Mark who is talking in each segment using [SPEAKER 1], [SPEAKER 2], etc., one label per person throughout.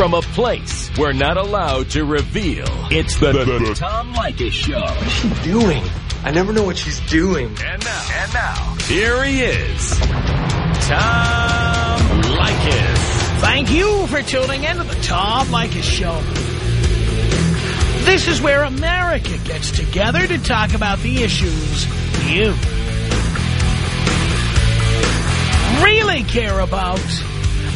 [SPEAKER 1] from a place we're not allowed to reveal. It's the, the, the Tom Leykis Show.
[SPEAKER 2] What's she doing? I never know what she's doing.
[SPEAKER 1] And now, and now, here he is, Tom Leykis.
[SPEAKER 3] Thank you for tuning in to the Tom Leykis Show. This is where America gets together to talk about the issues you really care about.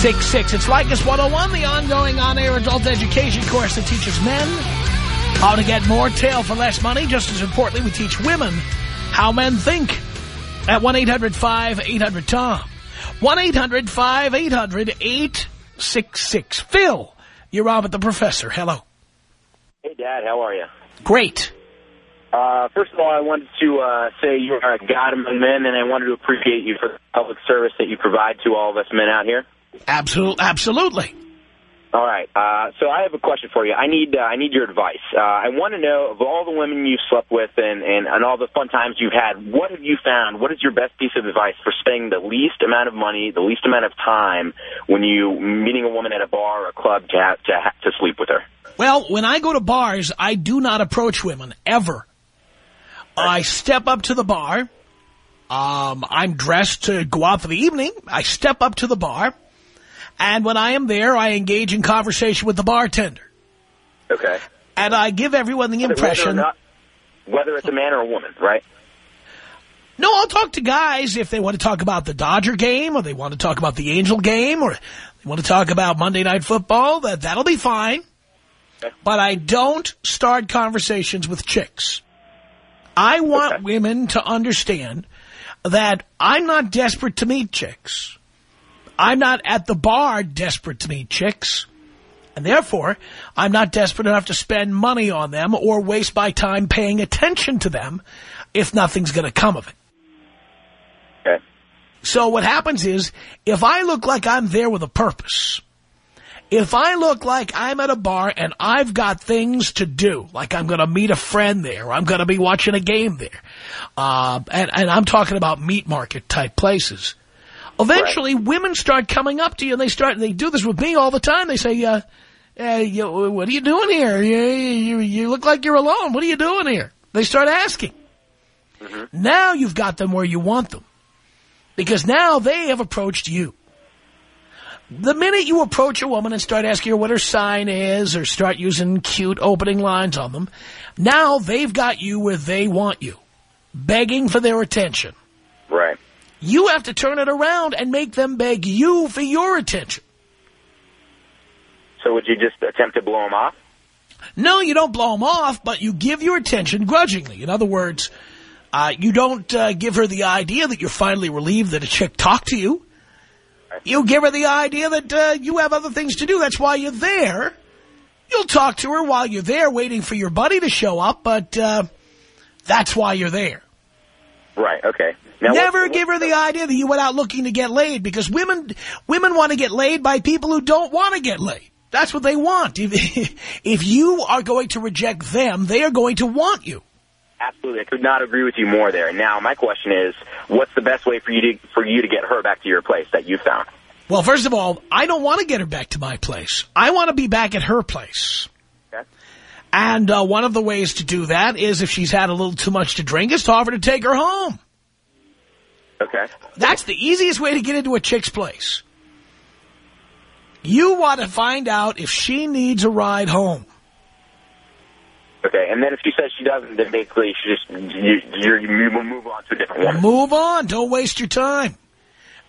[SPEAKER 3] 1-800-5800-866. It's Leykis 101, the ongoing on-air adult education course that teaches men how to get more tail for less money. Just as importantly, we teach women how men think at 1-800-5800-TOM. 1-800-5800-866. Phil, you're on with the professor. Hello.
[SPEAKER 4] Hey, Dad. How are you?
[SPEAKER 3] Great.
[SPEAKER 4] Uh, first of all, I wanted to uh, say you're a god among men, and I wanted to appreciate you for the public service that you provide to all of us men out here.
[SPEAKER 3] Absolutely. Absolutely.
[SPEAKER 4] All right. Uh, so I have a question for you. I need uh, I need your advice. Uh, I want to know of all the women you've slept with and, and, and all the fun times you've had, what have you found? What is your best piece of advice for spending the least amount of money, the least amount of time when you meeting a woman at a bar or a club to have, to, have, to sleep with her?
[SPEAKER 3] Well, when I go to bars, I do not approach women, ever. I step up to the bar. Um, I'm dressed to go out for the evening. I step up to the bar. And when I am there, I engage in conversation with the bartender.
[SPEAKER 4] Okay.
[SPEAKER 3] And I give everyone the impression...
[SPEAKER 4] Whether, not, whether it's a man or a woman, right?
[SPEAKER 3] No, I'll talk to guys if they want to talk about the Dodger game or they want to talk about the Angel game or they want to talk about Monday Night Football. That, that'll be fine. Okay. But I don't start conversations with chicks. I want okay. women to understand that I'm not desperate to meet chicks. I'm not at the bar desperate to meet chicks. And therefore, I'm not desperate enough to spend money on them or waste my time paying attention to them if nothing's going to come of it.
[SPEAKER 4] Okay.
[SPEAKER 3] So what happens is, if I look like I'm there with a purpose, if I look like I'm at a bar and I've got things to do, like I'm going to meet a friend there, or I'm going to be watching a game there, uh, and, and I'm talking about meat market type places, Eventually, right. women start coming up to you, and they start. They do this with me all the time. They say, uh, uh, you, "What are you doing here? You, you, you look like you're alone. What are you doing here?" They start asking. Mm -hmm. Now you've got them where you want them, because now they have approached you. The minute you approach a woman and start asking her what her sign is, or start using cute opening lines on them, now they've got you where they want you, begging for their attention.
[SPEAKER 4] Right.
[SPEAKER 3] You have to turn it around and make them beg you for your attention.
[SPEAKER 4] So would you just attempt to blow them off?
[SPEAKER 3] No, you don't blow them off, but you give your attention grudgingly. In other words, uh, you don't uh, give her the idea that you're finally relieved that a chick talked to you. You give her the idea that uh, you have other things to do. That's why you're there. You'll talk to her while you're there waiting for your buddy to show up, but uh, that's why you're there.
[SPEAKER 4] Right, okay. Now,
[SPEAKER 3] Never give her the idea that you went out looking to get laid because women women want to get laid by people who don't want to get laid. That's what they want. If, if you are going to reject them, they are going to want you.
[SPEAKER 4] Absolutely. I could not agree with you more there. Now, my question is, what's the best way for you to for you to get her back to your place that you found?
[SPEAKER 3] Well, first of all, I don't want to get her back to my place. I want to be back at her place. And uh, one of the ways to do that is if she's had a little too much to drink is to offer to take her home.
[SPEAKER 4] Okay.
[SPEAKER 3] That's the easiest way to get into a chick's place. You want to find out if she needs a ride home.
[SPEAKER 4] Okay, and then if she says she doesn't, then basically she just you, you, you move on to a different one.
[SPEAKER 3] Move on. Don't waste your time.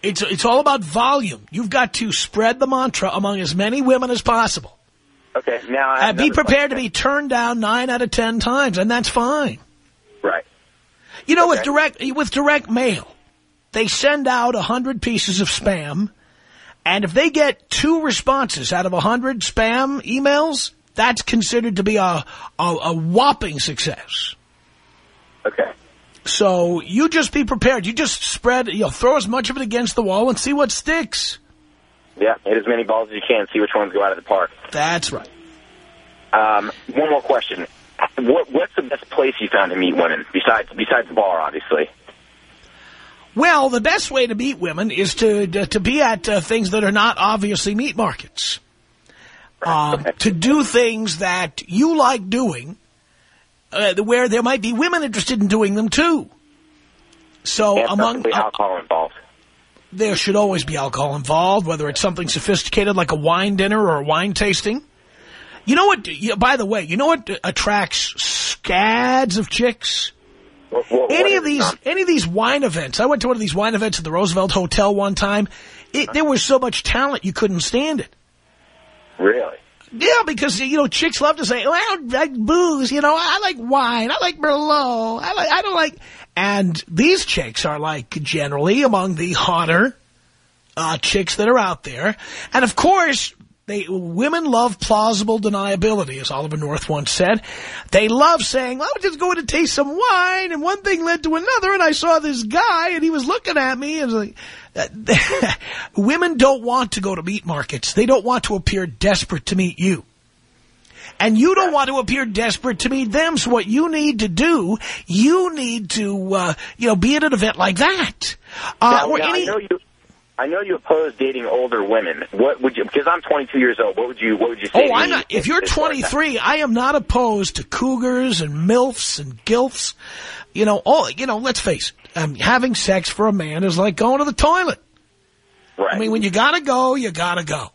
[SPEAKER 3] It's it's all about volume. You've got to spread the mantra among as many women as possible.
[SPEAKER 4] Okay, now uh,
[SPEAKER 3] and be prepared question. to be turned down nine out of ten times, and that's fine.
[SPEAKER 4] Right.
[SPEAKER 3] You know,
[SPEAKER 4] okay.
[SPEAKER 3] with direct with direct mail, they send out a hundred pieces of spam, and if they get two responses out of a hundred spam emails, that's considered to be a, a, a whopping success.
[SPEAKER 4] Okay.
[SPEAKER 3] So you just be prepared. You just spread, you know, throw as much of it against the wall and see what sticks.
[SPEAKER 4] Yeah, hit as many balls as you can, see which ones go out of the park.
[SPEAKER 3] That's right.
[SPEAKER 4] Um, one more question. What, what's the best place you found to meet women, besides besides the bar, obviously?
[SPEAKER 3] Well, the best way to meet women is to to be at uh, things that are not obviously meat markets. Um, to do things that you like doing, uh, where there might be women interested in doing them too. So
[SPEAKER 4] And
[SPEAKER 3] among uh,
[SPEAKER 4] alcohol involved.
[SPEAKER 3] There should always be alcohol involved, whether it's something sophisticated like a wine dinner or a wine tasting. You know what? By the way, you know what attracts scads of chicks?
[SPEAKER 4] What, what,
[SPEAKER 3] any
[SPEAKER 4] what
[SPEAKER 3] of these any of these wine events. I went to one of these wine events at the Roosevelt Hotel one time. It, there was so much talent you couldn't stand it.
[SPEAKER 4] Really?
[SPEAKER 3] Yeah, because you know chicks love to say, "Well, I don't like booze." You know, I like wine. I like Merlot. I like. I don't like. And these chicks are like generally among the hotter uh, chicks that are out there. And of course, they women love plausible deniability, as Oliver North once said. They love saying, well, I was just going to taste some wine, and one thing led to another, and I saw this guy, and he was looking at me, and like, women don't want to go to meat markets. They don't want to appear desperate to meet you. And you don't want to appear desperate to meet them. So what you need to do, you need to, uh, you know, be at an event like that. Uh,
[SPEAKER 4] Now, now,
[SPEAKER 3] any,
[SPEAKER 4] I know you. I know you oppose dating older women. What would you? Because I'm 22 years old. What would you? What would you say?
[SPEAKER 3] Oh, I'm not. If you're
[SPEAKER 4] as far as that?
[SPEAKER 3] 23, I am not opposed to cougars and milfs and gilfs. You know, all you know. Let's face it. Um, having sex for a man is like going to the toilet.
[SPEAKER 4] Right.
[SPEAKER 3] I mean, when you gotta go, you gotta go.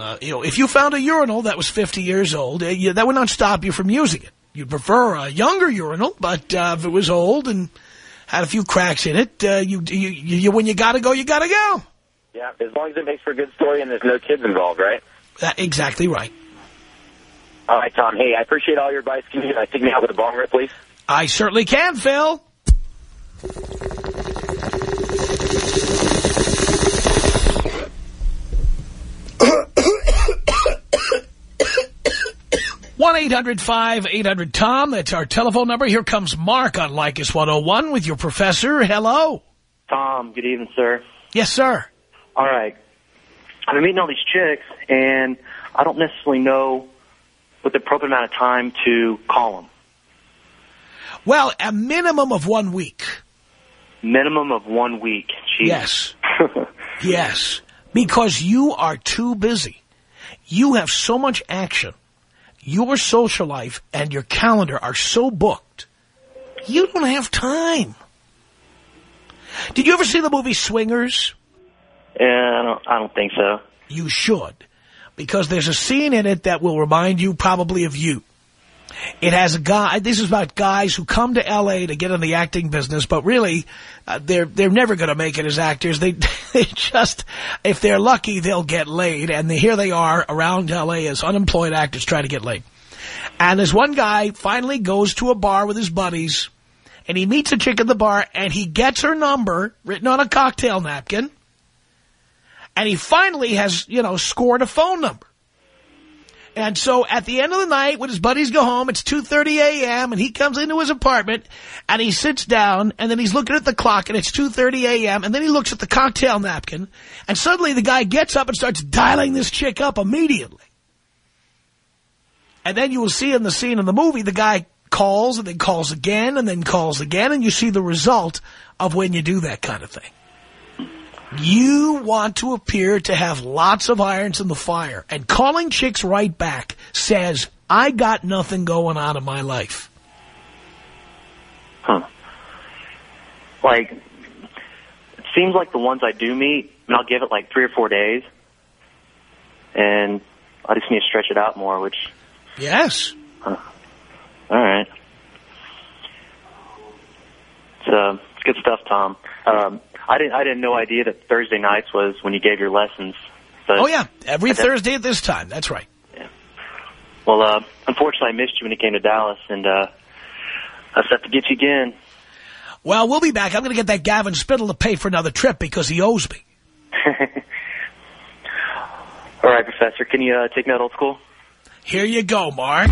[SPEAKER 3] Uh, you know, if you found a urinal that was 50 years old, uh, you, that would not stop you from using it. You'd prefer a younger urinal, but uh, if it was old and had a few cracks in it, uh, you, you, you, when you gotta go, you gotta go.
[SPEAKER 4] yeah, as long as it makes for a good story and there's no kids involved, right?
[SPEAKER 3] That, exactly right.
[SPEAKER 4] All right, Tom. Hey, I appreciate all your advice. Can you uh, take me out with a bong rip, please?
[SPEAKER 3] I certainly can, Phil. one 800 tom That's our telephone number. Here comes Mark on Leykis 101 with your professor. Hello.
[SPEAKER 5] Tom, good evening, sir.
[SPEAKER 3] Yes, sir.
[SPEAKER 5] All right. I've been meeting all these chicks, and I don't necessarily know what the appropriate amount of time to call them.
[SPEAKER 3] Well, a minimum of one week.
[SPEAKER 5] Minimum of one week. Jeez.
[SPEAKER 3] Yes. Yes. Because you are too busy. You have so much action. Your social life and your calendar are so booked. You don't have time. Did you ever see the movie Swingers?
[SPEAKER 5] yeah, I don't, I don't think so.
[SPEAKER 3] You should. Because there's a scene in it that will remind you probably of you. It has a guy, this is about guys who come to L.A. to get in the acting business, but really, uh, they're, they're never going to make it as actors. They, they just, if they're lucky, they'll get laid, and here they are around L.A. as unemployed actors trying to get laid. And this one guy finally goes to a bar with his buddies, and he meets a chick at the bar, and he gets her number written on a cocktail napkin, and he finally has, you know, scored a phone number. And so at the end of the night, when his buddies go home, it's 2.30 a.m., and he comes into his apartment, and he sits down, and then he's looking at the clock, and it's 2.30 a.m., and then he looks at the cocktail napkin, and suddenly the guy gets up and starts dialing this chick up immediately. And then you will see in the scene in the movie, the guy calls, and then calls again, and then calls again, and you see the result of when you do that kind of thing. You want to appear to have lots of irons in the fire. And calling chicks right back says, I got nothing going on in my life.
[SPEAKER 5] Huh. Like, it seems like the ones I do meet, and I'll give it like three or four days, and I just need to stretch it out more, which,
[SPEAKER 3] Yes. Huh.
[SPEAKER 5] all right. So, it's good stuff, Tom. Um, I didn't, I didn't know idea that Thursday nights was when you gave your lessons. But,
[SPEAKER 3] Oh, yeah. Every Thursday at this time. That's right. Yeah.
[SPEAKER 5] Well, uh, unfortunately, I missed you when you came to Dallas, and uh, I have to get you again.
[SPEAKER 3] Well, we'll be back. I'm going to get that Gavin Spittle to pay for another trip because he owes me.
[SPEAKER 5] All right, Professor. Can you uh, take me out old school?
[SPEAKER 3] Here you go, Mark.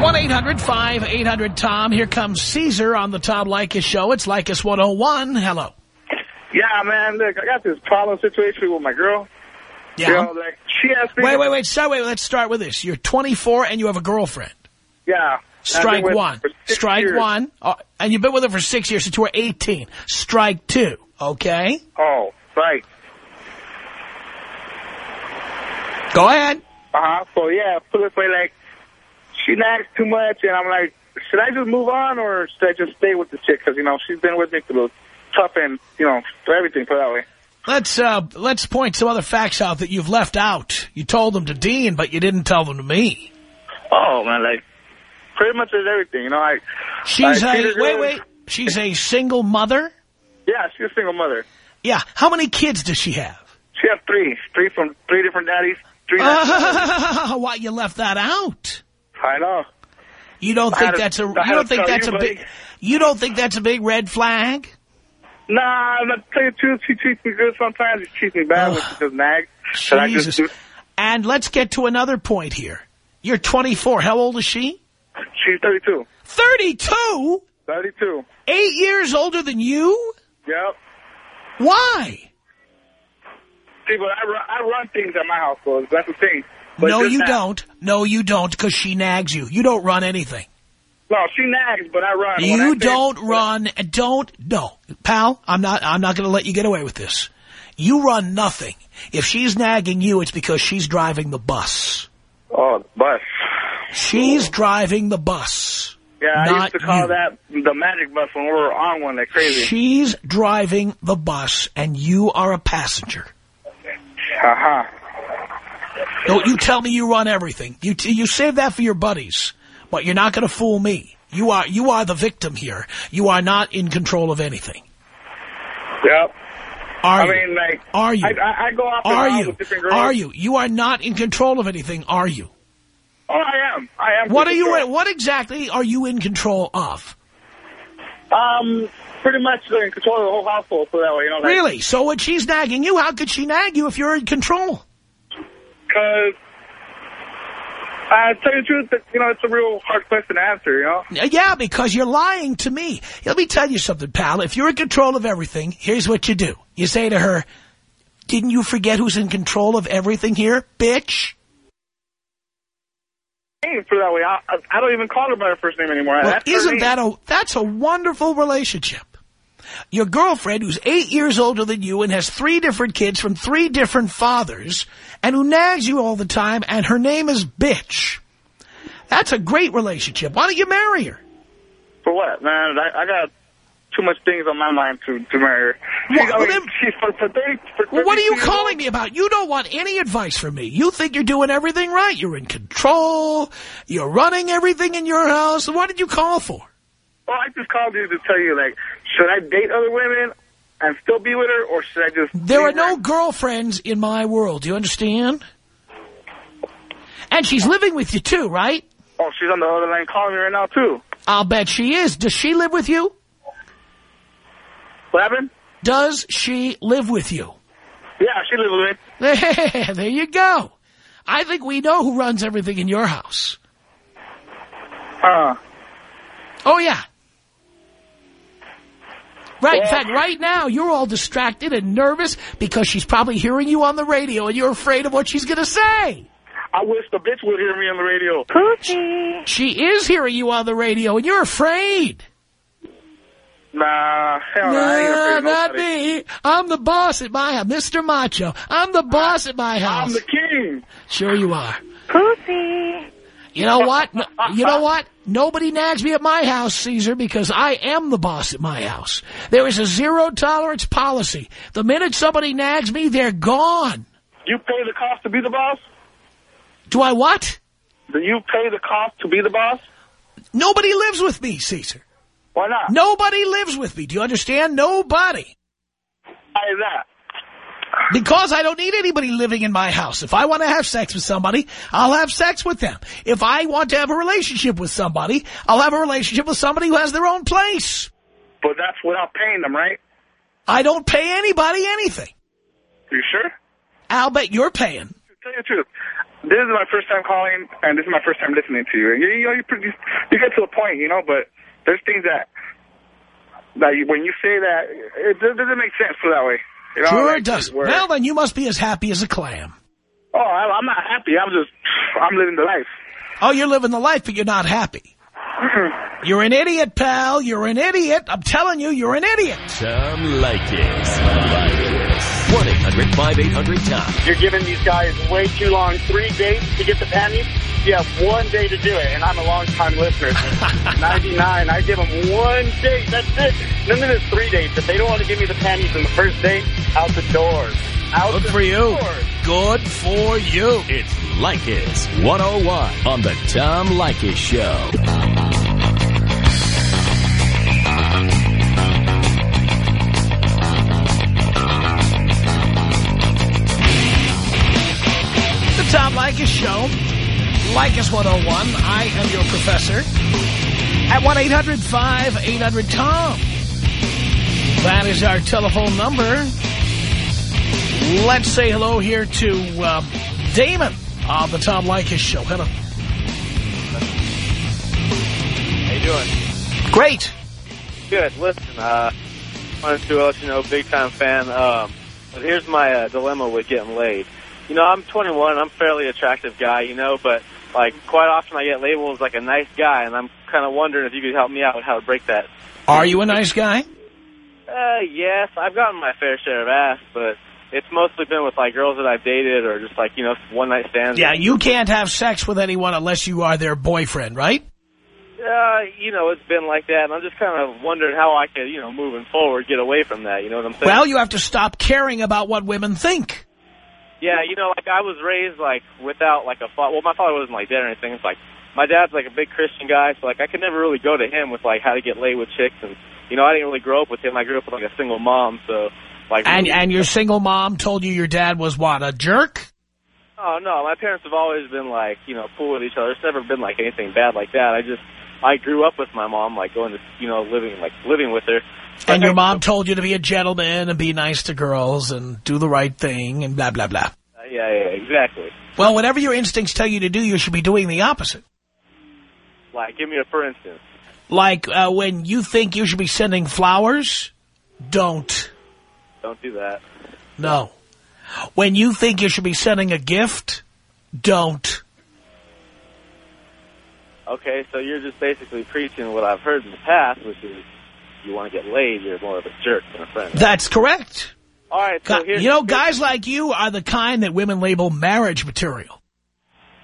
[SPEAKER 3] 1-800-5800-TOM. Here comes Caesar on the Tom Leykis Show. It's Leykis 101. Hello.
[SPEAKER 6] Yeah, man, look, I got this problem situation with my girl.
[SPEAKER 3] Yeah.
[SPEAKER 6] You know, like, she asked me...
[SPEAKER 3] Wait, wait, wait. Start, wait, let's start with this. You're 24 and you have a girlfriend.
[SPEAKER 6] Yeah.
[SPEAKER 3] Strike
[SPEAKER 6] I've been with
[SPEAKER 3] one.
[SPEAKER 6] her for six
[SPEAKER 3] Strike
[SPEAKER 6] years.
[SPEAKER 3] one. Uh, and you've been with her for six years since you were 18. Strike two. Okay?
[SPEAKER 6] Oh, right.
[SPEAKER 3] Go ahead.
[SPEAKER 6] Uh-huh. So, yeah, put it way, like, she nags too much, and I'm like, should I just move on, or should I just stay with the chick? Because, you know, she's been with me through the tough and, you know, for everything, put that way.
[SPEAKER 3] Let's uh, let's point some other facts out that you've left out. You told them to Dean, but you didn't tell them to me.
[SPEAKER 6] Oh, man, like, pretty much is everything, you know, I...
[SPEAKER 3] She's
[SPEAKER 6] I
[SPEAKER 3] a wait, wait. She's a single mother.
[SPEAKER 6] Yeah, she's a single mother.
[SPEAKER 3] Yeah. How many kids does she have?
[SPEAKER 6] She has three. Three from three different daddies. Three daddies.
[SPEAKER 3] Why you left that out?
[SPEAKER 6] I know.
[SPEAKER 3] You don't think that's a
[SPEAKER 6] I
[SPEAKER 3] you don't think that's
[SPEAKER 6] you,
[SPEAKER 3] a big you don't think that's a big red flag?
[SPEAKER 6] Nah, I'm not tell you the truth. She treats me good sometimes. She treats me bad when she does nag. But I just
[SPEAKER 3] Jesus.
[SPEAKER 6] do.
[SPEAKER 3] And let's get to another point here. You're 24. How old is she?
[SPEAKER 6] She's 32.
[SPEAKER 3] 32?
[SPEAKER 6] 32.
[SPEAKER 3] Eight years older than you?
[SPEAKER 6] Yep.
[SPEAKER 3] Why?
[SPEAKER 6] See, but I run, I run things at my household. That's the thing.
[SPEAKER 3] No, you
[SPEAKER 6] that-
[SPEAKER 3] don't. No, you don't, because she nags you. You don't run anything.
[SPEAKER 6] No, she nags, but I run. When I
[SPEAKER 3] You don't run. Don't. No, pal. I'm not. I'm not going to let you get away with this. You run nothing. If she's nagging you, it's because she's driving the bus.
[SPEAKER 6] Oh, bus.
[SPEAKER 3] She's driving the bus.
[SPEAKER 6] Yeah, I used to call
[SPEAKER 3] you.
[SPEAKER 6] that the magic bus when we were on one like crazy.
[SPEAKER 3] She's driving the bus, and you are a passenger.
[SPEAKER 6] Uh-huh.
[SPEAKER 3] Don't you tell me you run everything. You t you save that for your buddies, but you're not going to fool me. You are you are the victim here. You are not in control of anything.
[SPEAKER 6] Yep.
[SPEAKER 3] Are
[SPEAKER 6] I
[SPEAKER 3] you?
[SPEAKER 6] mean, like,
[SPEAKER 3] Are you?
[SPEAKER 6] I, I, I go off and
[SPEAKER 3] are you?
[SPEAKER 6] with different girls.
[SPEAKER 3] Are you? You are not in control of anything, are you?
[SPEAKER 6] Oh, I am. I am.
[SPEAKER 3] What are
[SPEAKER 6] in
[SPEAKER 3] you?
[SPEAKER 6] control.
[SPEAKER 3] What exactly are you in control of?
[SPEAKER 6] Um, pretty much in control of the whole household, so that way, you know, like,
[SPEAKER 3] Really? So when she's nagging you, how could she nag you if you're in control?
[SPEAKER 6] Because, I tell you the truth, that, you know, it's a real hard question to answer, you know?
[SPEAKER 3] Yeah, because you're lying to me. Let me tell you something, pal. If you're in control of everything, here's what you do. You say to her, didn't you forget who's in control of everything here, bitch?
[SPEAKER 6] For that way. I, I- I don't even call her by her first name anymore.
[SPEAKER 3] Well, isn't that a, that's a wonderful relationship. Your girlfriend, who's eight years older than you and has three different kids from three different fathers, and who nags you all the time, and her name is bitch. That's a great relationship. Why don't you marry her?
[SPEAKER 6] For what, man? I, I got too much things on my mind to, to marry her.
[SPEAKER 3] Well,
[SPEAKER 6] I mean,
[SPEAKER 3] then-
[SPEAKER 6] she's for, for 30, for
[SPEAKER 3] Well, what are you calling me about? You don't want any advice from me. You think you're doing everything right. You're in control. You're running everything in your house. What did you call for?
[SPEAKER 6] Well, I just called you to tell you, like, should I date other women and still be with her, or should I just...
[SPEAKER 3] There are no girlfriends in my world. Do you understand? And she's living with you too, right?
[SPEAKER 6] Oh, she's on the other line calling me right now, too.
[SPEAKER 3] I'll bet she is. Does she live with you?
[SPEAKER 6] What happened?
[SPEAKER 3] Does she live with you?
[SPEAKER 6] Yeah, she lives with me.
[SPEAKER 3] there you go. I think we know who runs everything in your house.
[SPEAKER 6] Uh,
[SPEAKER 3] Oh, yeah. Right. In fact, right now, you're all distracted and nervous because she's probably hearing you on the radio and you're afraid of what she's going to say.
[SPEAKER 6] I wish the bitch would hear me on the radio.
[SPEAKER 3] She is hearing you on the radio and you're afraid.
[SPEAKER 6] Nah, hell no, I ain't afraid
[SPEAKER 3] No,
[SPEAKER 6] of
[SPEAKER 3] not me. I'm the boss at my house. Mr. Macho. I'm the boss at my house.
[SPEAKER 6] I'm the king.
[SPEAKER 3] Sure you are. You know what? No- You know what? Nobody nags me at my house, Caesar, because I am the boss at my house. There is a zero tolerance policy. The minute somebody nags me, they're gone.
[SPEAKER 6] You pay the cost to be the boss?
[SPEAKER 3] Do I what?
[SPEAKER 6] Do you pay the cost to be the boss?
[SPEAKER 3] Nobody lives with me, Caesar.
[SPEAKER 6] Why not?
[SPEAKER 3] Nobody lives with me. Do you understand? Nobody.
[SPEAKER 6] Why is that?
[SPEAKER 3] Because I don't need anybody living in my house. If I want to have sex with somebody, I'll have sex with them. If I want to have a relationship with somebody, I'll have a relationship with somebody who has their own place.
[SPEAKER 6] But that's without paying them, right?
[SPEAKER 3] I don't pay anybody anything.
[SPEAKER 6] You sure?
[SPEAKER 3] I'll bet you're paying.
[SPEAKER 6] tell you the truth. This is my first time calling, and this is my first time listening to you. And you, you know, you, pretty, you get to a point, you know, but there's things that, that you, when you say that, it doesn't make sense for that way. You know,
[SPEAKER 3] Sure it doesn't. Well, then you must be as happy as a clam.
[SPEAKER 6] oh, I, I'm not happy. I'm just, I'm living the life.
[SPEAKER 3] Oh, you're living the life, but you're not happy. You're an idiot, pal. You're an idiot. I'm telling you, you're an idiot.
[SPEAKER 1] Tom Leykis. 1-800-5800-TOM.
[SPEAKER 7] You're giving these guys way too long. Three days to get the panties? You have one day to do it, and I'm a long-time listener. 99. I give them one date. That's it. None of this three dates. If they don't want to give me the panties in the first date, out the door. Out
[SPEAKER 3] Good
[SPEAKER 7] the
[SPEAKER 3] for you.
[SPEAKER 7] door.
[SPEAKER 3] Good for you.
[SPEAKER 1] It's Leykis 101 on the Tom Leykis Show.
[SPEAKER 3] Tom Leykis Show. Leykis 101. I am your professor. At 1-800-5800-TOM. That is our telephone number. Let's say hello here to uh, Damon on the Tom Leykis Show. Hello.
[SPEAKER 8] How you doing?
[SPEAKER 3] Great.
[SPEAKER 8] Good. Listen, uh, wanted to let you know, big time fan. Um, but here's my uh, dilemma with getting laid. You know, I'm 21. I'm a fairly attractive guy, you know, but like quite often I get labeled as like a nice guy, and I'm kind of wondering if you could help me out with how to break that.
[SPEAKER 3] Are you a nice guy?
[SPEAKER 8] Uh, yes, I've gotten my fair share of ass, but it's mostly been with like girls that I've dated or just like you know one night stands.
[SPEAKER 3] Yeah, you can't have sex with anyone unless you are their boyfriend, right?
[SPEAKER 8] Uh, you know, it's been like that, and I'm just kind of wondering how I could, you know, moving forward, get away from that. You know what I'm saying?
[SPEAKER 3] Well, you have to stop caring about what women think.
[SPEAKER 8] Yeah, you know, like I was raised like without like a father. Well, my father wasn't like dead or anything. It's like my dad's like a big Christian guy, so like I could never really go to him with like how to get laid with chicks, and you know, I didn't really grow up with him. I grew up with like a single mom, so like.
[SPEAKER 3] And and your single mom told you your dad was what, a jerk?
[SPEAKER 8] Oh no, my parents have always been like you know cool with each other. It's never been like anything bad like that. I just I grew up with my mom, like going to you know living like living with her.
[SPEAKER 3] And your mom told you to be a gentleman and be nice to girls and do the right thing and blah, blah, blah.
[SPEAKER 8] Uh, yeah, yeah, exactly.
[SPEAKER 3] Well, whatever your instincts tell you to do, you should be doing the opposite.
[SPEAKER 8] Like, give me a for instance.
[SPEAKER 3] Like uh, when you think you should be sending flowers, don't.
[SPEAKER 8] Don't do that.
[SPEAKER 3] No. When you think you should be sending a gift, don't.
[SPEAKER 8] Okay, so you're just basically preaching what I've heard in the past, which is you want to get laid, you're more of a jerk than a friend.
[SPEAKER 3] That's correct.
[SPEAKER 8] All right, so here's
[SPEAKER 3] you know, guys like you are the kind that women label marriage material.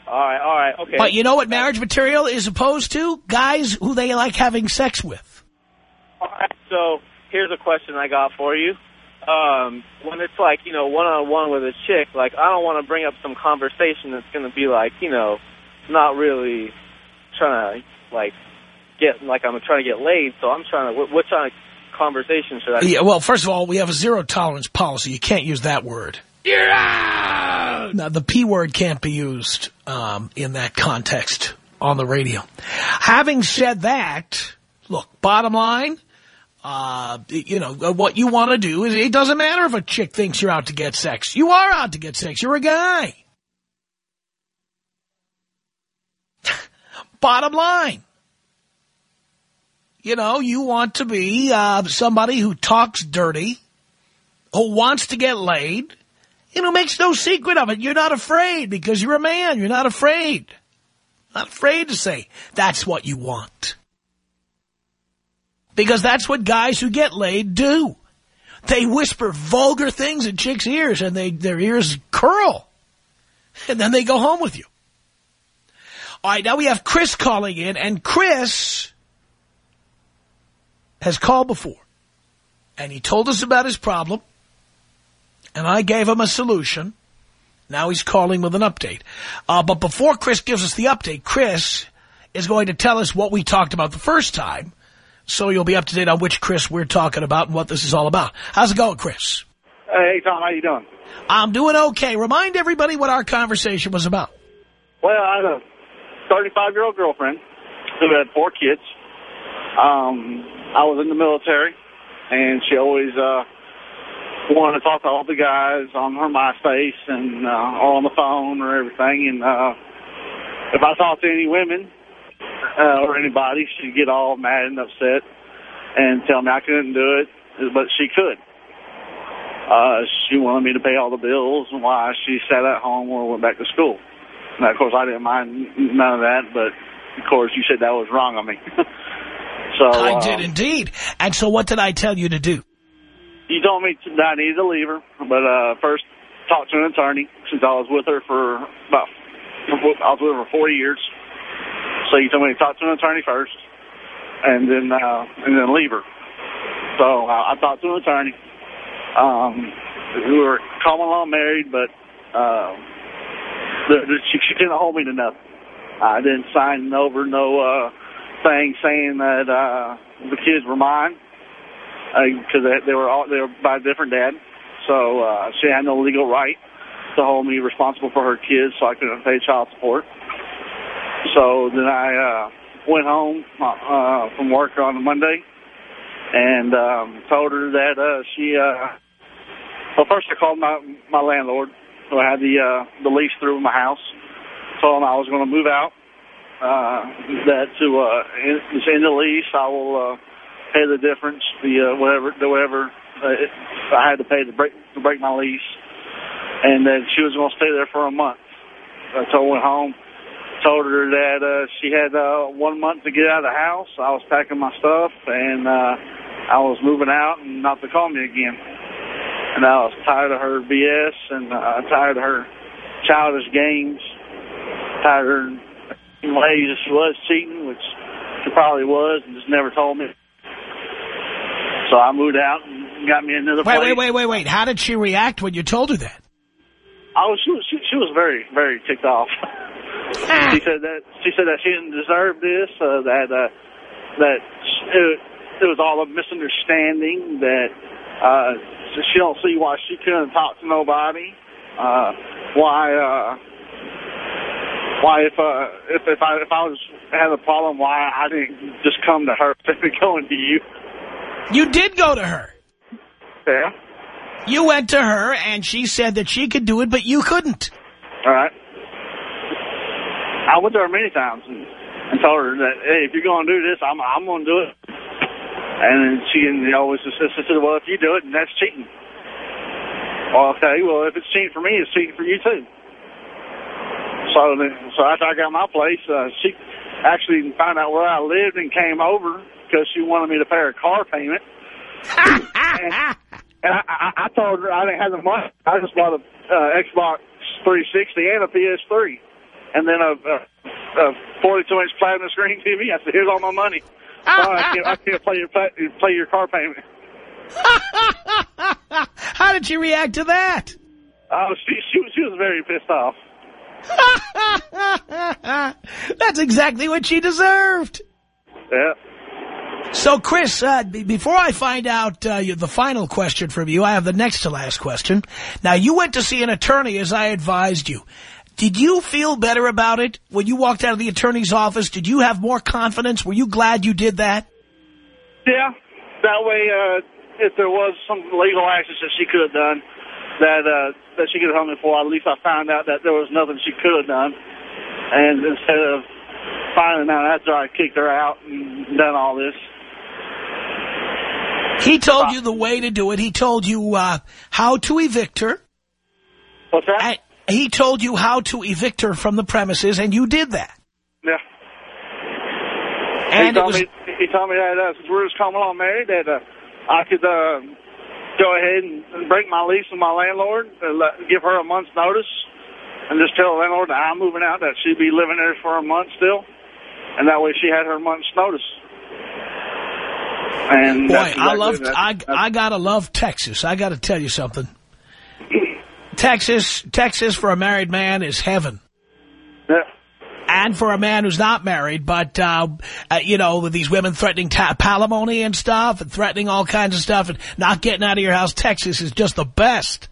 [SPEAKER 8] All right, all right, okay.
[SPEAKER 3] But you know what marriage material is opposed to? Guys who they like having sex with.
[SPEAKER 8] All right, so here's a question I got for you. Um, when it's like, you know, one-on-one with a chick, like, I don't want to bring up some conversation that's going to be like, you know, not really trying to, like, get, like, I'm trying to get laid, so I'm trying to, what, what kind of conversation should I...
[SPEAKER 3] Yeah, well, first of all, we have a zero tolerance policy. You can't use that word. Now, the P word can't be used um, in that context on the radio. Having said that, look, bottom line, uh, you know, what you want to do is it doesn't matter if a chick thinks you're out to get sex. You are out to get sex. You're a guy. Bottom line. You know, you want to be uh, somebody who talks dirty, who wants to get laid, and who makes no secret of it. You're not afraid because you're a man. You're not afraid. Not afraid to say that's what you want. Because that's what guys who get laid do. They whisper vulgar things in chicks' ears and they their ears curl. And then they go home with you. All right, now we have Chris calling in, and Chris has called before. And he told us about his problem. And I gave him a solution. Now he's calling with an update. Uh, but before Chris gives us the update, Chris is going to tell us what we talked about the first time. So you'll be up to date on which Chris we're talking about and what this is all about. How's it going, Chris?
[SPEAKER 7] Hey, Tom, how you doing?
[SPEAKER 3] I'm doing okay. Remind everybody what our conversation was about.
[SPEAKER 7] Well, I a 35-year-old girlfriend who had four kids. Um, I was in the military, and she always uh,
[SPEAKER 9] wanted to talk to all the guys on her MySpace and uh, or on the phone or everything. And uh, if I talked to any women uh, or anybody, she'd get all mad and upset and tell me I couldn't do it, but she could. Uh, she wanted me to pay all the bills and why she sat at home or went back to school. Now, of course, I didn't mind none of that, but of course, you said that was wrong on me. so
[SPEAKER 3] I did
[SPEAKER 9] um,
[SPEAKER 3] indeed. And so what did I tell you to do?
[SPEAKER 9] You told me that I needed to leave her, but uh, first talk to an attorney since I was with her for about I was with her for four years. So you told me to talk to an attorney first, and then uh, and then leave her. So uh, I talked to an attorney. Um, we were common law married, but uh, she, she didn't hold me to nothing. I didn't sign over no uh, thing saying that uh, the kids were mine because they, they were all they were by a different dad. So uh, she had no legal right to hold me responsible for her kids, so I couldn't pay child support. So then I uh, went home uh, from work on Monday and um, told her that uh, she. Uh, well, first I called my my landlord, who I had the uh, the lease through my house. Told him I was going to move out. Uh, that to uh, in, it's in the lease, I will uh, pay the difference, the uh, whatever, the whatever uh, it, I had to pay to break to break my lease, and that she was going to stay there for a month. So I went home, told her that uh, she had uh, one month to get out of the house. I was packing my stuff, and uh, I was moving out, and not to call me again. And I was tired of her BS, and uh, tired of her childish games, tired of her ways she was cheating, which she probably was, and just never told me. So I moved out and got me another
[SPEAKER 3] Wait,
[SPEAKER 9] place.
[SPEAKER 3] wait, wait, wait, wait. How did she react when you told her that?
[SPEAKER 9] I was she was she, she was very very ticked off. she said that she said that she didn't deserve this. Uh, that uh, that it, it was all a misunderstanding. That uh, she don't see why she couldn't talk to nobody. Uh, why uh, why if uh, if if I if I was had a problem, why I didn't just come to her instead of going to you.
[SPEAKER 3] You did go to her.
[SPEAKER 9] Yeah.
[SPEAKER 3] You went to her, and she said that she could do it, but you couldn't.
[SPEAKER 9] All right. I went to her many times and, and told her that, hey, if you're going to do this, I'm I'm going to do it. And then she and always insisted, said, well, if you do it, then that's cheating. Okay, well, if it's cheating for me, it's cheating for you too. So then, so after I got my place, uh, she actually found out where I lived and came over because she wanted me to pay her car payment. and and I, I, I told her I didn't have the money. I just bought a uh, Xbox 360 and a PS3, and then a, a, a 42-inch platinum screen TV. I said, "Here's all my money. Oh, I can't, I can't play your play your car payment."
[SPEAKER 3] How did she react to that?
[SPEAKER 9] Oh, she she, was- she was very pissed off.
[SPEAKER 3] That's exactly what she deserved.
[SPEAKER 9] Yeah.
[SPEAKER 3] So, Chris, uh, before I find out uh, the final question from you, I have the next to last question. Now, you went to see an attorney as I advised you. Did you feel better about it when you walked out of the attorney's office? Did you have more confidence? Were you glad you did that?
[SPEAKER 9] Yeah. That way, uh, if there was some legal actions that she could have done, that uh, that she could have held me for, at least I found out that there was nothing she could have done. And instead of finding out after I kicked her out and done all this,
[SPEAKER 3] He told you the way to do it. He told you uh, how to evict her.
[SPEAKER 9] what's that?
[SPEAKER 3] He told you how to evict her from the premises, and you did that.
[SPEAKER 9] yeah.
[SPEAKER 3] And
[SPEAKER 9] he
[SPEAKER 3] it
[SPEAKER 9] told
[SPEAKER 3] was
[SPEAKER 9] me he told me that uh, since we're just common law married, that uh, I could uh, go ahead and, break my lease with my landlord, and let, give her a month's notice, and just tell the landlord that I'm moving out, that she'd be living there for a month still, and that way she had her month's notice. And
[SPEAKER 3] boy.
[SPEAKER 9] that's
[SPEAKER 3] I love. I I gotta love Texas. I gotta tell you something. Texas, Texas for a married man is heaven.
[SPEAKER 9] yeah.
[SPEAKER 3] And for a man who's not married, but, uh, uh, you know, with these women threatening ta palimony and stuff and threatening all kinds of stuff and not getting out of your house, Texas is just the best.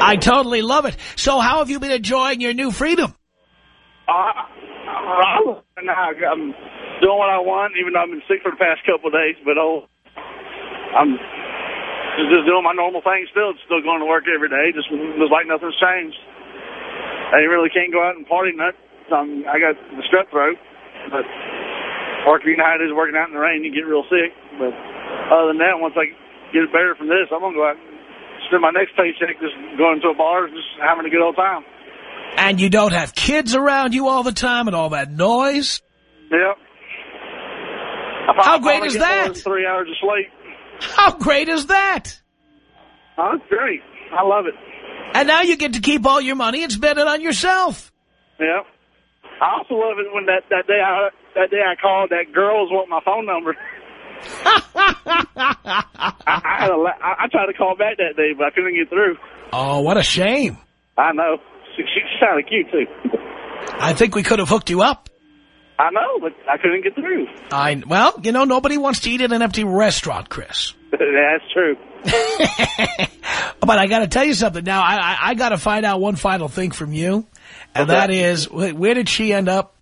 [SPEAKER 3] I totally love it. So how have you been enjoying your new freedom?
[SPEAKER 9] Uh, I, now I'm doing what I want, even though I've been sick for the past couple of days. But oh, I'm just doing my normal thing still. Still going to work every day. Just was like nothing's changed. I really can't go out and party nut. Um, I got the strep throat, but working, you know how it is working out in the rain, you get real sick. But other than that, once I get better from this, I'm gonna go out and spend my next paycheck just going to a bar, and just having a good old time.
[SPEAKER 3] And you don't have kids around you all the time and all that noise?
[SPEAKER 9] Yep.
[SPEAKER 3] How great is that?
[SPEAKER 9] Three hours of sleep.
[SPEAKER 3] How great is that?
[SPEAKER 9] Oh, it's great. I love it.
[SPEAKER 3] And now you get to keep all your money and spend it on yourself.
[SPEAKER 9] Yeah. I also love it when that, that day I that day I called, that girls wanting my phone number. I, I, had a, I, I tried to call back that day, but I couldn't get through.
[SPEAKER 3] Oh, what a shame.
[SPEAKER 9] I know. She, she sounded cute, too.
[SPEAKER 3] I think we could have hooked you up.
[SPEAKER 9] I know, but I couldn't get through.
[SPEAKER 3] I Well, you know, nobody wants to eat at an empty restaurant, Chris.
[SPEAKER 9] That's true.
[SPEAKER 3] but I got to tell you something. Now, I, I, I got to find out one final thing from you, and that? is, where did she end up?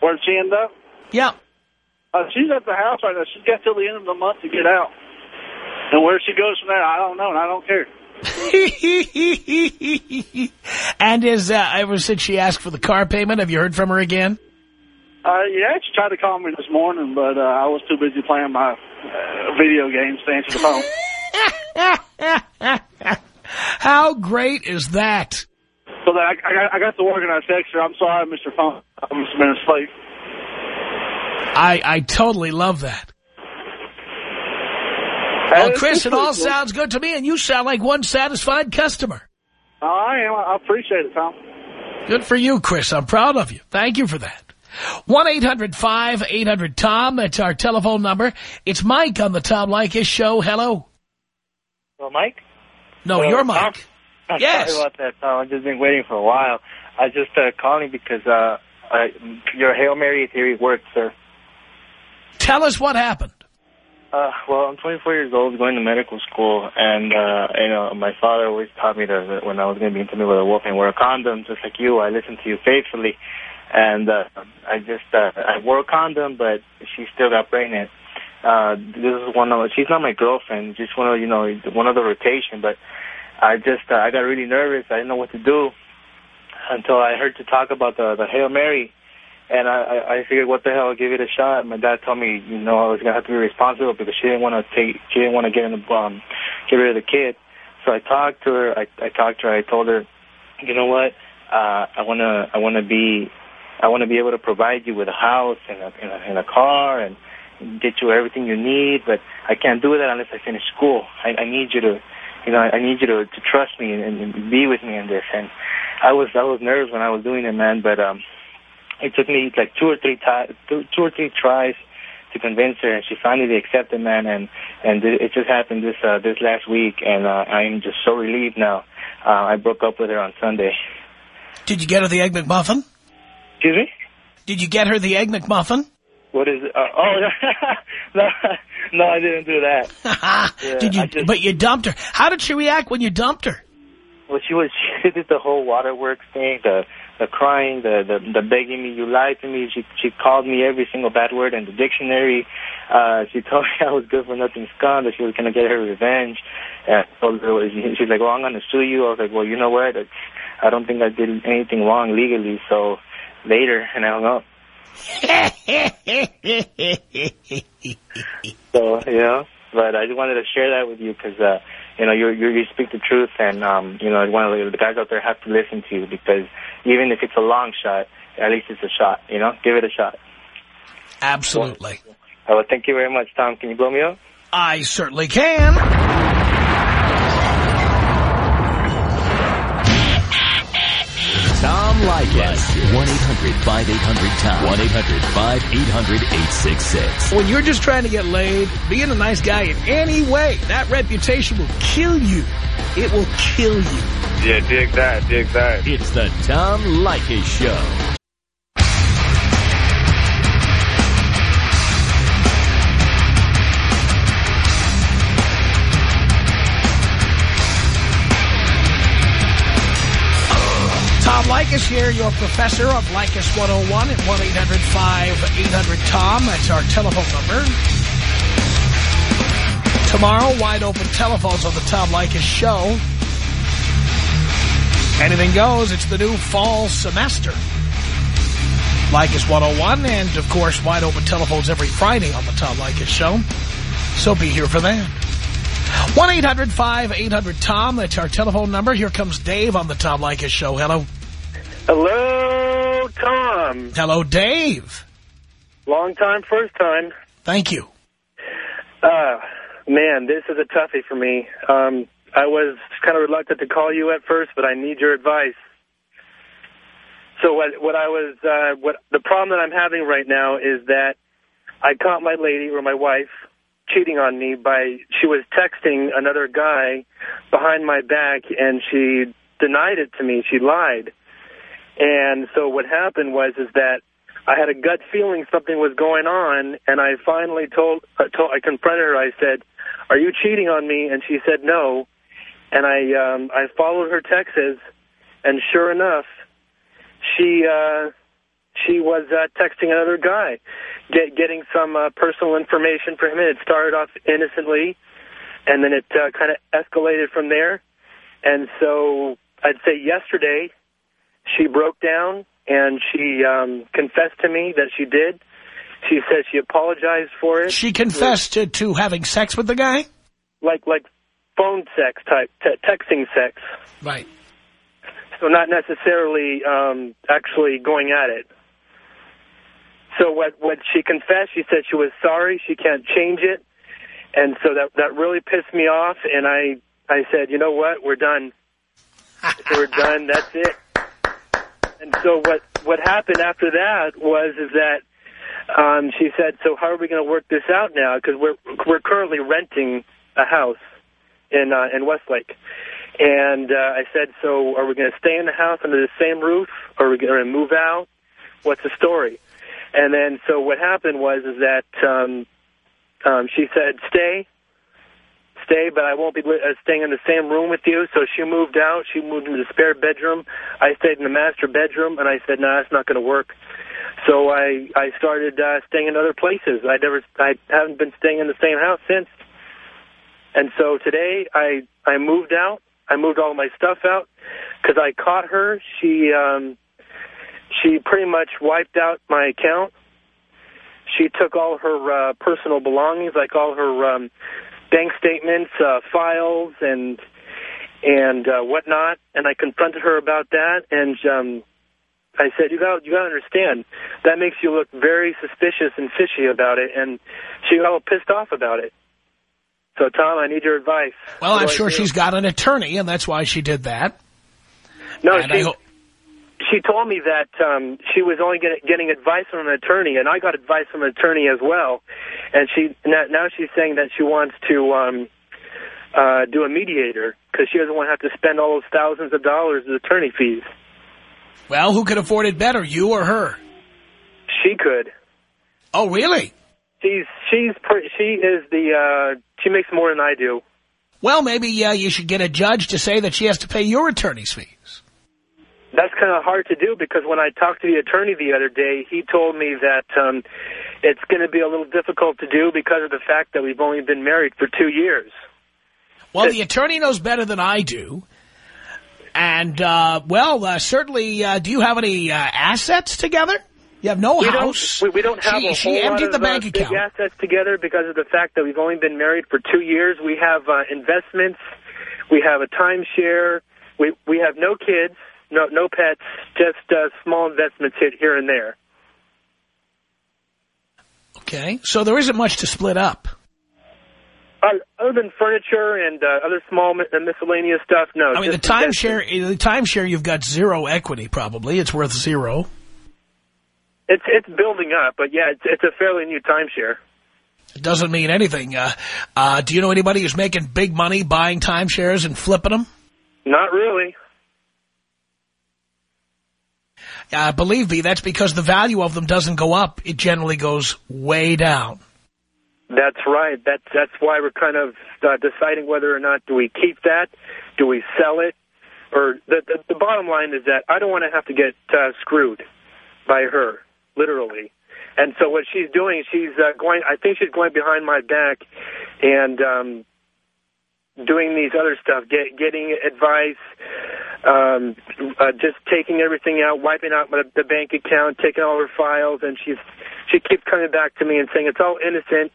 [SPEAKER 9] Where did she end up?
[SPEAKER 3] Yeah.
[SPEAKER 9] Uh, she's at the house right now. She's got till the end of the month to get out. And where she goes from there, I don't know, and I don't care.
[SPEAKER 3] and is, uh, ever since she asked for the car payment, have you heard from her again?
[SPEAKER 9] Uh, yeah, she tried to call me this morning, but uh, I was too busy playing my uh, video games to answer the phone.
[SPEAKER 3] How great is that?
[SPEAKER 9] so that I, I, got, I got to work and I texted her, I'm sorry, Mr. Phone. I must have been asleep.
[SPEAKER 3] I, I totally love that. Well, Chris, it all
[SPEAKER 9] cool.
[SPEAKER 3] sounds good to me, and you sound like one satisfied customer.
[SPEAKER 9] Oh, I am. I appreciate it, Tom.
[SPEAKER 3] Good for you, Chris. I'm proud of you. Thank you for that. 1-800-5800-TOM. That's our telephone number. It's Mike on the Tom Leykis Show. Hello.
[SPEAKER 10] Well, Mike?
[SPEAKER 3] No, you're
[SPEAKER 10] Tom?
[SPEAKER 3] Mike.
[SPEAKER 10] I'm
[SPEAKER 3] Yes.
[SPEAKER 10] Sorry about that, Tom. I've just been waiting for a while. I just uh, calling because uh, uh, your Hail Mary theory worked, sir.
[SPEAKER 3] Tell us what happened.
[SPEAKER 10] Uh, well, I'm 24 years old, going to medical school, and uh, you know, my father always taught me that when I was going to be intimate with a woman, wear a condom, just like you. I listened to you faithfully, and uh, I just uh, I wore a condom, but she still got pregnant. Uh, this is one of she's not my girlfriend, just one of you know one of the rotation, but I just uh, I got really nervous. I didn't know what to do until I heard to talk about the the Hail Mary. And I, I figured, what the hell, I'll give it a shot. My dad told me, you know, I was gonna have to be responsible because she didn't want to take, she didn't want to get in the um, get rid of the kid. So I talked to her. I, I talked to her. I told her, you know what, uh, I wanna, I wanna be, I wanna be able to provide you with a house and a, and a, and a car and get you everything you need. But I can't do that unless I finish school. I, I need you to, you know, I need you to, to trust me and, and be with me in this. And I was, I was nervous when I was doing it, man. But um, it took me like two or three times, two, two or three tries to convince her, and she finally accepted, man. And and it just happened this uh, this last week, and uh, I'm just so relieved now. Uh, I broke up with her on Sunday.
[SPEAKER 3] Did you get her the Egg McMuffin?
[SPEAKER 10] Excuse me.
[SPEAKER 3] Did you get her the Egg McMuffin?
[SPEAKER 10] What is it? Uh, oh no, no, I didn't do that. Yeah,
[SPEAKER 3] did you?
[SPEAKER 10] Just-
[SPEAKER 3] But you dumped her. How did she react when you dumped her?
[SPEAKER 10] Well, she was she did the whole waterworks thing, the the crying, the the, the begging me, you lied to me. She she called me every single bad word in the dictionary. Uh, she told me I was good for nothing scum, that she was gonna get her revenge. And her, she's like, well, I'm gonna sue you. I was like, well, you know what? I don't think I did anything wrong legally. So later, and I hung up. So yeah, but I just wanted to share that with you because uh, you know you you you speak the truth, and um, you know one of the, the guys out there have to listen to you because even if it's a long shot, at least it's a shot. You know, give it a shot.
[SPEAKER 3] Absolutely.
[SPEAKER 10] Well, thank you very much, Tom. Can you blow me up?
[SPEAKER 3] I certainly can.
[SPEAKER 1] Tom Leykis. 1-800-5800-TOM. 1-800-5800-866.
[SPEAKER 3] When you're just trying to get laid, being a nice guy in any way, that reputation will kill you. It will kill you.
[SPEAKER 4] Yeah, dig that, dig that.
[SPEAKER 1] It's the Tom Leykis Show.
[SPEAKER 3] Tom Leykis here, your professor of Leykis 101 at 1-800-5800-TOM. That's our telephone number. Tomorrow, wide open telephones on the Tom Leykis show. Anything goes. It's the new fall semester. Leykis 101 and, of course, wide open telephones every Friday on the Tom Leykis show. So be here for that. 1-800-5800-TOM. That's our telephone number. Here comes Dave on the Tom Leykis show. Hello.
[SPEAKER 11] Hello, Tom.
[SPEAKER 3] Hello, Dave.
[SPEAKER 11] Long time, first time.
[SPEAKER 3] Thank you.
[SPEAKER 11] Uh, man, this is a toughie for me. Um, I was kind of reluctant to call you at first, but I need your advice. So what, what I was, uh, what the problem that I'm having right now is that I caught my lady or my wife cheating on me by, she was texting another guy behind my back and she denied it to me. She lied. And so what happened was is that I had a gut feeling something was going on, and I finally told, uh, told I confronted her. I said, "Are you cheating on me?" And she said, "No." And I um, I followed her texts, and sure enough, she uh, she was uh, texting another guy, get, getting some uh, personal information for him. And it started off innocently, and then it uh, kind of escalated from there. And so I'd say yesterday she broke down and she um, confessed to me that she did. She said she apologized for it.
[SPEAKER 3] She confessed to, to having sex with the guy?
[SPEAKER 11] Like like phone sex type, texting sex.
[SPEAKER 3] Right.
[SPEAKER 11] So not necessarily um, actually going at it. So what what she confessed, she said she was sorry. She can't change it. And so that that really pissed me off. And I I said, you know what, we're done. we're done. That's it. And so what what happened after that was is that um, she said, so how are we going to work this out now? Because we're we're currently renting a house in uh, in Westlake. And uh, I said, so are we going to stay in the house under the same roof, or are we going to move out? What's the story? And then so what happened was is that um, um, she said, stay, stay, but I won't be uh, staying in the same room with you. So she moved out. She moved into the spare bedroom. I stayed in the master bedroom, and I said, no, nah, that's not going to work. So I I started uh, staying in other places. I never I haven't been staying in the same house since. And so today I I moved out. I moved all my stuff out because I caught her. She um, she pretty much wiped out my account. She took all her uh, personal belongings, like all her um, bank statements, uh, files, and and uh, whatnot. And I confronted her about that, and um, I said, "You got you got to understand that makes you look very suspicious and fishy about it." And she got all pissed off about it. So, Tom, I need your advice.
[SPEAKER 3] Well, I'm sure she's got an attorney, and that's why she did that.
[SPEAKER 11] No,
[SPEAKER 3] and
[SPEAKER 11] she she told me that um, she was only get, getting advice from an attorney, and I got advice from an attorney as well. And she now she's saying that she wants to um, uh, do a mediator because she doesn't want to have to spend all those thousands of dollars as attorney fees.
[SPEAKER 3] Well, who could afford it better, you or her?
[SPEAKER 11] She could.
[SPEAKER 3] Oh, really?
[SPEAKER 11] She's she's she is the uh, she makes more than I do.
[SPEAKER 3] Well, maybe uh, you should get a judge to say that she has to pay your attorney's fees.
[SPEAKER 11] That's kind of hard to do because when I talked to the attorney the other day, he told me that um, it's going to be a little difficult to do because of the fact that we've only been married for two years.
[SPEAKER 3] Well, the attorney knows better than I do. And, uh, well, uh, certainly, uh, do you have any uh, assets together? You have no
[SPEAKER 11] we
[SPEAKER 3] house.
[SPEAKER 11] Don't, we, we, don't have
[SPEAKER 3] she,
[SPEAKER 11] a
[SPEAKER 3] she emptied
[SPEAKER 11] lot
[SPEAKER 3] the
[SPEAKER 11] of
[SPEAKER 3] bank
[SPEAKER 11] uh,
[SPEAKER 3] account.
[SPEAKER 11] big assets together because of the fact that we've only been married for two years. We have uh, investments. We have a timeshare. We we have no kids, no no pets, just uh, small investments here and there.
[SPEAKER 3] Okay, so there isn't much to split up.
[SPEAKER 11] Uh, other than furniture and uh, other small miscellaneous stuff, no.
[SPEAKER 3] I mean, the timeshare, the timeshare, you've got zero equity. Probably, it's worth zero.
[SPEAKER 11] It's it's building up, but yeah, it's it's a fairly new timeshare.
[SPEAKER 3] It doesn't mean anything. Uh, uh, do you know anybody who's making big money buying timeshares and flipping them?
[SPEAKER 11] Not really.
[SPEAKER 3] Uh, believe me, that's because the value of them doesn't go up. It generally goes way down.
[SPEAKER 11] That's right. That's that's why we're kind of uh, deciding whether or not do we keep that, do we sell it, or the the, the bottom line is that I don't want to have to get uh, screwed by her, literally. And so what she's doing, she's uh, going. I think she's going behind my back and um, doing these other stuff, get, getting advice, um, uh, just taking everything out, wiping out the, the bank account, taking all her files, and she's she keeps coming back to me and saying it's all innocent.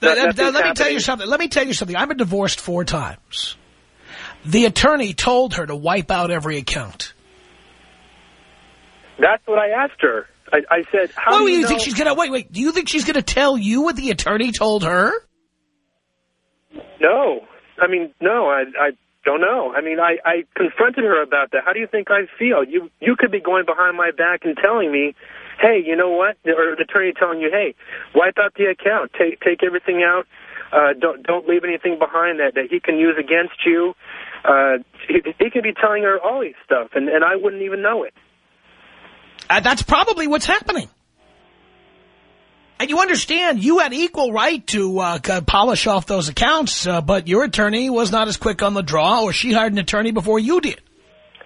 [SPEAKER 3] Now, now,
[SPEAKER 11] nothing's
[SPEAKER 3] let me tell you something. Let me tell you something. I've been divorced four times. The attorney told her to wipe out every account.
[SPEAKER 11] That's what I asked her. I, I said, "How
[SPEAKER 3] What
[SPEAKER 11] do
[SPEAKER 3] do you
[SPEAKER 11] know?
[SPEAKER 3] think she's going to... Wait, wait. Do you think she's going to tell you what the attorney told her?
[SPEAKER 11] No, I mean, no, I, I don't know. I mean, I, I confronted her about that. How do you think I feel? You, you could be going behind my back and telling me, hey, you know what? Or the attorney telling you, hey, wipe out the account, take, take everything out. Uh, don't, don't leave anything behind that that he can use against you. Uh, he, he could be telling her all these stuff, and, and I wouldn't even know it.
[SPEAKER 3] Uh, that's probably what's happening. And you understand, you had equal right to uh, polish off those accounts, uh, but your attorney was not as quick on the draw, or she hired an attorney before you did.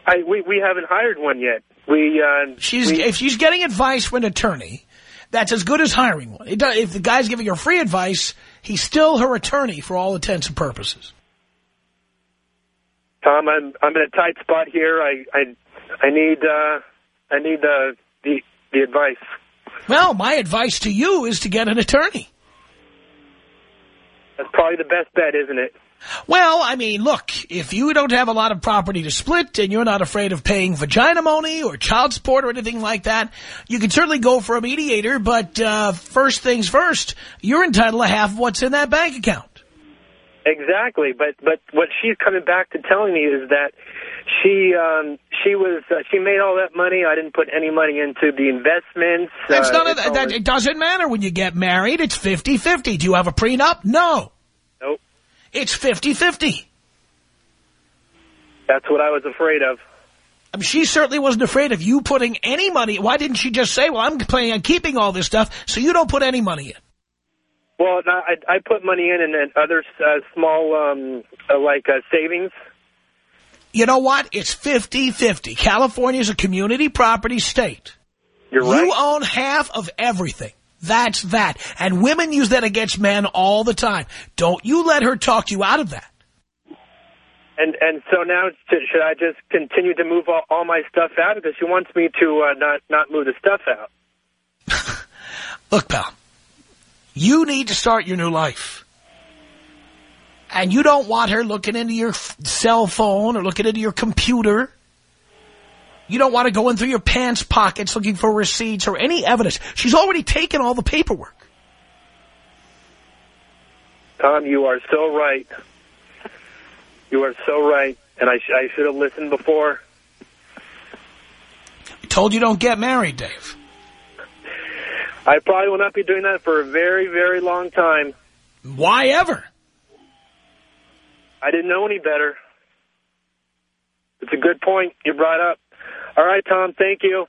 [SPEAKER 11] I, we, we haven't hired one yet. We, uh,
[SPEAKER 3] She's
[SPEAKER 11] we-
[SPEAKER 3] if she's getting advice from an attorney, that's as good as hiring one. It does, if the guy's giving her free advice, he's still her attorney for all intents and purposes.
[SPEAKER 11] Tom, I'm I'm in a tight spot here. I I I need uh I need uh, the the advice.
[SPEAKER 3] Well, my advice to you is to get an attorney.
[SPEAKER 11] That's probably the best bet, isn't it?
[SPEAKER 3] Well, I mean, look, if you don't have a lot of property to split and you're not afraid of paying vagina money or child support or anything like that, you can certainly go for a mediator, but uh, first things first, you're entitled to half of what's in that bank account.
[SPEAKER 11] Exactly, but but what she's coming back to telling me is that she um she was uh, she made all that money. I didn't put any money into the investments.
[SPEAKER 3] That's
[SPEAKER 11] uh,
[SPEAKER 3] none of that, that. It doesn't matter when you get married. It's 50-50. Do you have a prenup? No.
[SPEAKER 11] Nope.
[SPEAKER 3] It's 50-50.
[SPEAKER 11] That's what I was afraid of.
[SPEAKER 3] I mean, she certainly wasn't afraid of you putting any money. Why didn't she just say, well, I'm planning on keeping all this stuff, so you don't put any money in?
[SPEAKER 11] Well, I I put money in and then other uh, small um uh, like uh, savings.
[SPEAKER 3] You know what? It's 50-50. California's a community property state.
[SPEAKER 11] You're right.
[SPEAKER 3] You own half of everything. That's that. And women use that against men all the time. Don't you let her talk you out of that.
[SPEAKER 11] And and so now should I just continue to move all, all my stuff out because she wants me to uh, not not move the stuff out.
[SPEAKER 3] Look, pal, you need to start your new life. And you don't want her looking into your cell phone or looking into your computer. You don't want to go in through your pants pockets looking for receipts or any evidence. She's already taken all the paperwork.
[SPEAKER 11] Tom, you are so right. You are so right, and I sh I should have listened before.
[SPEAKER 3] I told you don't get married, Dave.
[SPEAKER 11] I probably will not be doing that for a very very long time.
[SPEAKER 3] Why ever?
[SPEAKER 11] I didn't know any better. It's a good point you brought up. All right, Tom. Thank you.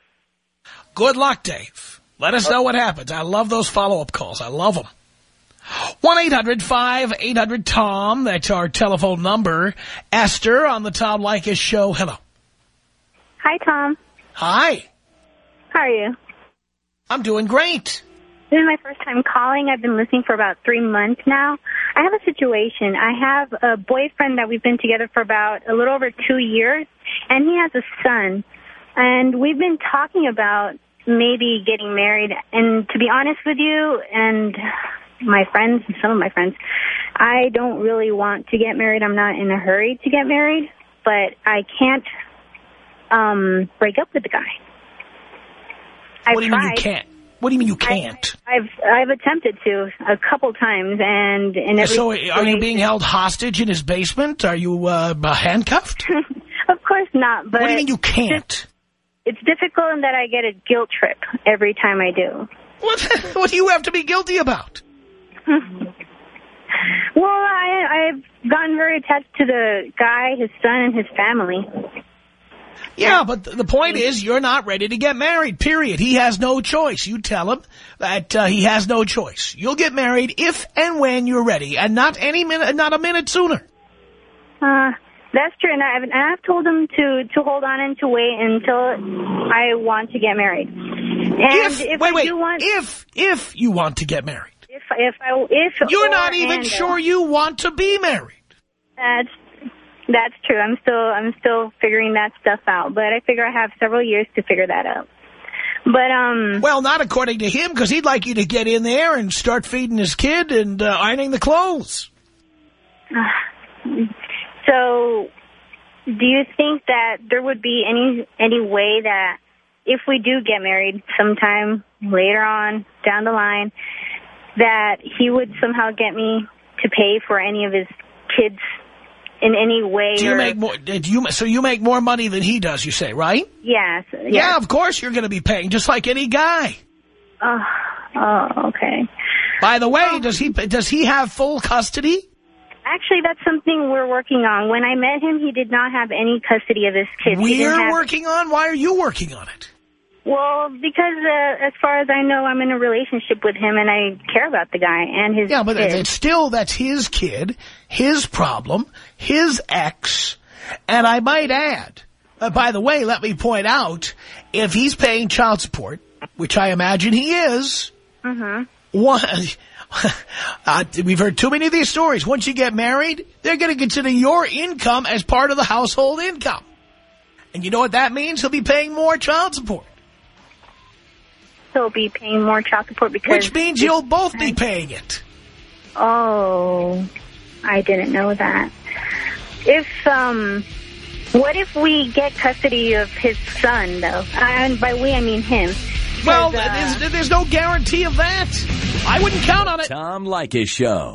[SPEAKER 3] Good luck, Dave. Let us know what happens. I love those follow-up calls. I love them. 1-800-5800-TOM. That's our telephone number. Esther on the Tom Leykis show. Hello.
[SPEAKER 12] Hi, Tom.
[SPEAKER 3] Hi.
[SPEAKER 12] How are you?
[SPEAKER 3] I'm doing great.
[SPEAKER 12] This is my first time calling. I've been listening for about three months now. I have a situation. I have a boyfriend that we've been together for about a little over two years, and he has a son. And we've been talking about maybe getting married. And to be honest with you, and my friends, some of my friends, I don't really want to get married. I'm not in a hurry to get married, but I can't um break up with the guy. I've
[SPEAKER 3] what do you mean
[SPEAKER 12] tried.
[SPEAKER 3] you can't? What do you mean you can't?
[SPEAKER 12] I've I've attempted to a couple times, and in every
[SPEAKER 3] so are you being held hostage in his basement? Are you uh, handcuffed?
[SPEAKER 12] of course not. But
[SPEAKER 3] what do you mean you can't?
[SPEAKER 12] It's difficult in that I get a guilt trip every time I do.
[SPEAKER 3] What? what do you have to be guilty about?
[SPEAKER 12] Well, I I've gotten very attached to the guy, his son, and his family.
[SPEAKER 3] Yeah, but th- the point is you're not ready to get married, period. He has no choice. You tell him that uh, he has no choice. You'll get married if and when you're ready, and not any minute, not a minute sooner.
[SPEAKER 12] Uh, that's true, and I've and I've told him to to hold on and to wait until I want to get married. And
[SPEAKER 3] if,
[SPEAKER 12] if
[SPEAKER 3] wait, wait,
[SPEAKER 12] want,
[SPEAKER 3] if, if you want to get married.
[SPEAKER 12] if if I if
[SPEAKER 3] You're not even sure you want to be married.
[SPEAKER 12] That's that's true. I'm still I'm still figuring that stuff out, but I figure I have several years to figure that out. But um,
[SPEAKER 3] Well, not according to him, because he'd like you to get in there and start feeding his kid and uh, ironing the clothes.
[SPEAKER 12] so do you think that there would be any any way that if we do get married sometime later on down the line, that he would somehow get me to pay for any of his kids in any way?
[SPEAKER 3] Do you make more? Did you so you make more money than he does? You say right?
[SPEAKER 12] Yes.
[SPEAKER 3] Yeah, of course you're going to be paying, just like any guy.
[SPEAKER 12] Oh, oh, okay.
[SPEAKER 3] By the way, does he does he have full custody?
[SPEAKER 12] Actually, that's something we're working on. When I met him, he did not have any custody of his kids.
[SPEAKER 3] We're working on. Why are you working on it?
[SPEAKER 12] Well, because uh, as far as I know, I'm in a relationship with him, and I care about the guy and his
[SPEAKER 3] Yeah, but
[SPEAKER 12] kids.
[SPEAKER 3] it's still that's his kid, his problem, his ex, and I might add. Uh, by the way, let me point out, if he's paying child support, which I imagine he is,
[SPEAKER 12] Mhm.
[SPEAKER 3] one, uh, we've heard too many of these stories. Once you get married, they're going to consider your income as part of the household income. And you know what that means? He'll be paying more child support.
[SPEAKER 12] He'll be paying more child support because.
[SPEAKER 3] Which means you'll both be paying it.
[SPEAKER 12] Oh, I didn't know that. If um, what if we get custody of his son though? And by we I mean him.
[SPEAKER 3] Well,
[SPEAKER 12] uh,
[SPEAKER 3] there's, there's no guarantee of that. I wouldn't count on it.
[SPEAKER 1] Tom Leykis Show.